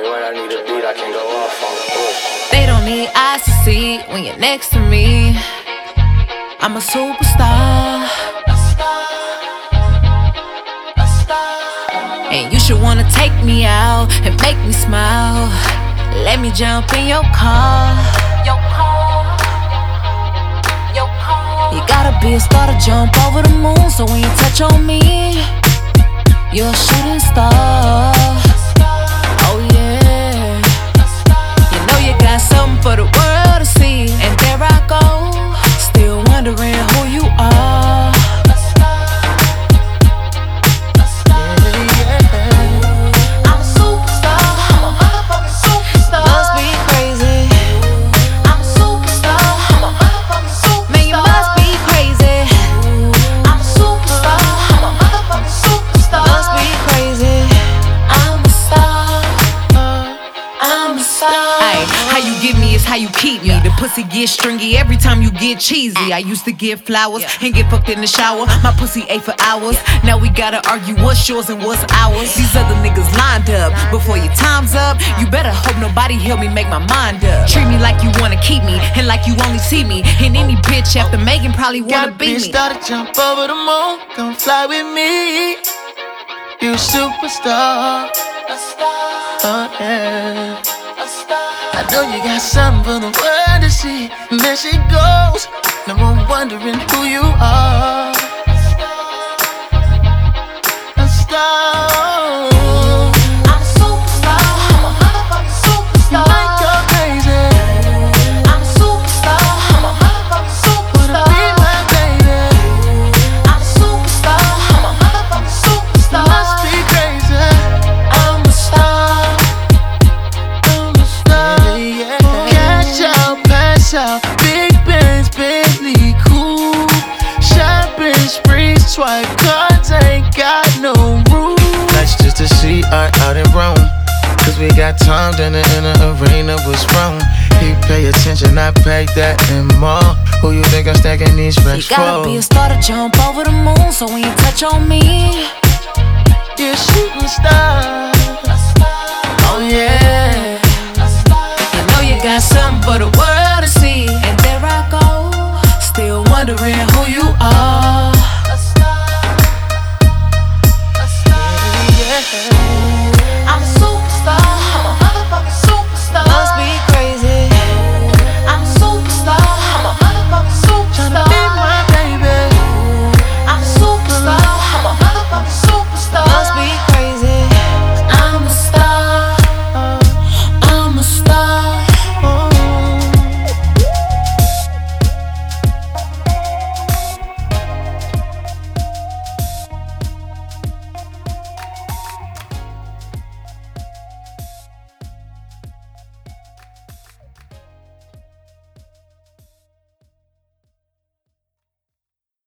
when I need a beat, I can go off on the They don't need eyes to see when you're next to me. I'm a superstar. And you should wanna take me out and make me smile. Let me jump in your car. Your car. Your car. You gotta be a star to jump over the moon. So when you touch on me, you're a shooting star. You is how you keep me. The pussy get stringy every time you get cheesy. I used to get flowers and get fucked in the shower. My pussy ate for hours. Now we gotta argue what's yours and what's ours. These other niggas lined up. Before your time's up, you better hope nobody help me make my mind up. Treat me like you wanna keep me and like you only see me. And any bitch after Megan probably wanna Got a be bitch me. started jump over the moon. Come fly with me. You superstar. Oh yeah. I know you got something for the world to see. And there she goes. No one wondering who you are. Big bands, Bentley, cool. Shopping sprees, swipe cards, ain't got no rules. That's just to see art out in Rome. Cause we got Dinner in the arena, what's wrong? He pay attention, I pay that and more. Who you think I'm stacking these You gotta be a star to jump over the moon. So when you touch on me, You're shooting star. Oh yeah. You are.